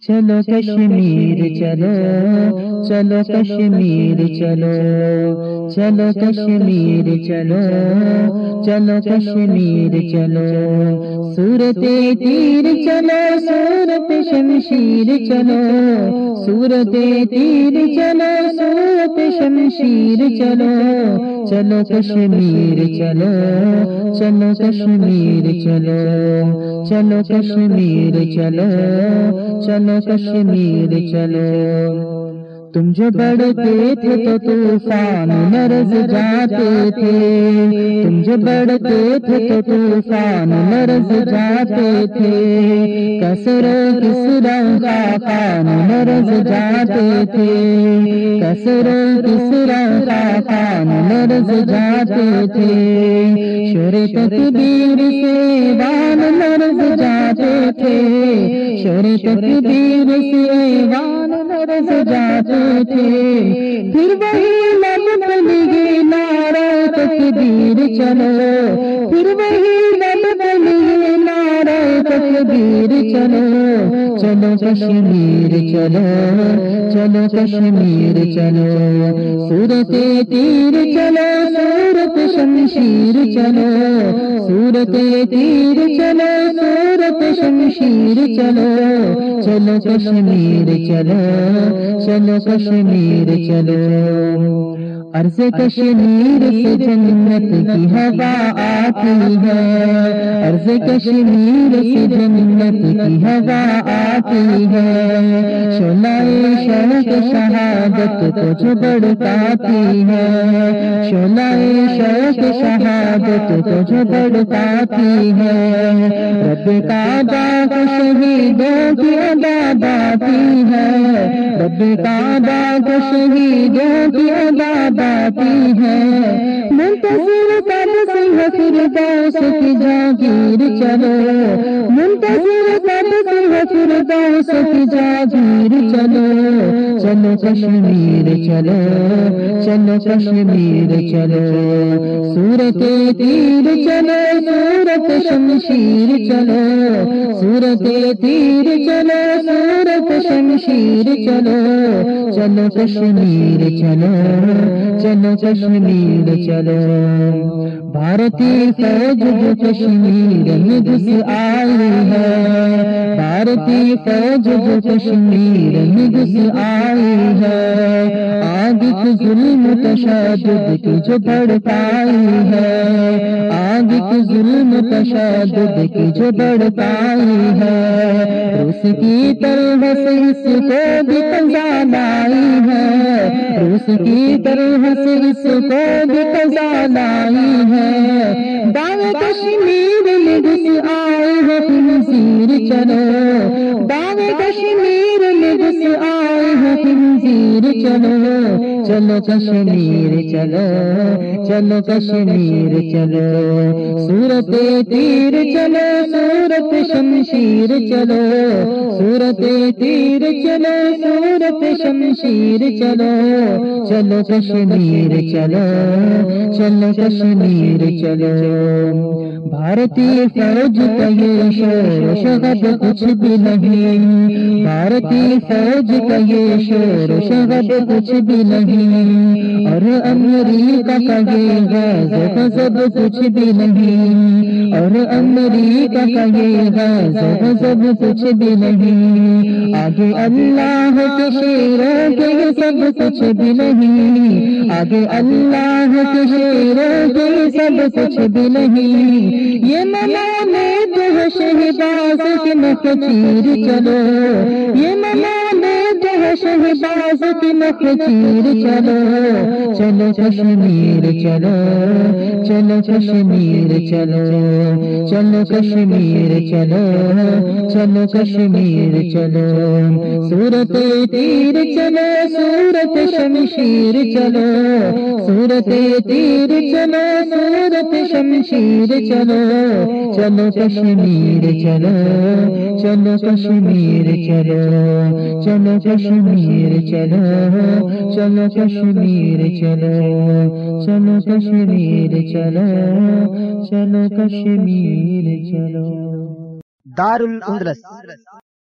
چلو کشمیر چلو چلو کشمیر چلو۔ چلو کشمیر چلو چلو کشمیر چلو۔ سورت تیر چلو سورت شمشیر چلو۔ سورت تیر چلو سورت شمشیر چلو۔ چلو کشمیر چلو چلو کشمیر چلو۔ چلو کشمیر چلو چلو کشمیر چلو۔ تم جو بڑھتے تھے تو طوفان نرز جاتے تھے۔ تم جو بڑھتے تھے تو طوفان نرز جاتے تھے۔ کسر کسرا کا خان نرز جاتے تھے۔ کسر کسرا کا خان نرز جاتے تھے۔ شور تکبیر سے وان نرز جاتے تھے۔ شور تکبیر سے وان نرز جاتے تھے۔ پھر وہی لب لگے نعرہ تکبیر چلو پھر وہی چلو چلو کشمیر، چلو چلو کشمیر، چلو۔ سورت تیر، چلو، سورت شمشیر، چلو۔ سورت تیر، چلو، سورت شمشیر، چلو۔ چلو کشمیر، چلو چلو کشمیر، چلو۔ عرض کشمیر سے جنت کی ہوا آتی ہے۔ عرض کشمیر سے جنت کی ہوا آتی ہے۔ شولائے شرک شہادت کو جو ہے۔ شولائے شرک شہادت کو جو بڑھاتی ہے۔ رب کا باغ شہیدوں کی عباد آتی ہے۔ رب کا باغ شہیدوں کی عباد آتی ہے منتظر تب سے حسر دوس کی جاگیر چلو منتظر تب سے حسر دوس کی جاگیر چلو چلو کشمیر چلو چلو کشمیر چلو سورت تیر چلو سورت شمشیر چلو سورت تیر چلو سورت شمشیر چلو چلو کشمیر چلو چلو کشمیر چلو بھارتی فوج جو کشمیر میں گھس آئی ہے۔ بھارتی فوج جو کشمیر میں گھس آئی ہے۔ آگ کی ظلم تشدد کی جو بڑھ پائی ہے۔ آگ کی ظلم تشدد کی جو بڑھ پائی ہے، روس کی طرف سے اس کو بھی کزان آئی ہے۔ روس کی طرف سے اس کو بھی کزان آئی ہے۔ دعوے کشمیر میں گھس آئے ہے خنزیر چلو۔ دعوے کشمیر میں گھس آئے ہے خنزیر چلو۔ چلو کشمیر چلو چلو کشمیر چلو سورت تیر چلو سورت شمشیر چلو سورت تیر چلو سورت شمشیر چلو چلو کشمیر چلو چلو کشمیر چلو۔ بھارتی فوج کا یہ شور شہد کچھ بھی نہیں۔ بھارتی فوج کا یہ شور شہد کچھ بھی نہیں۔ نہیں اور امریکہ کا یہ غاز غضب کچھ بھی نہیں۔ اور امریکہ کا یہ غاز غضب کچھ بھی نہیں۔ آگے اللہ کے شیروں کے سب کچھ بھی نہیں۔ آگے اللہ کے شیروں کے سب کچھ بھی نہیں۔ یہ منانے تو شہباز کی نخچیر چلو۔ یہ منانے شہباز کی نخچیر چلو چلو کشمیر چلو چلو کشمیر چلو چلو کشمیر چلو چلو کشمیر چلو، سورت تیر چلو، سورت شمشیر چلو، سورت تیر چلو، سورت شمشیر چلو چلو کشمیر چلو چلو کشمیر چلو چلو کشمیر چلو چلو کشمیر چلو چلو کشمیر چلو چلو کشمیر چلو۔ دار الاندلس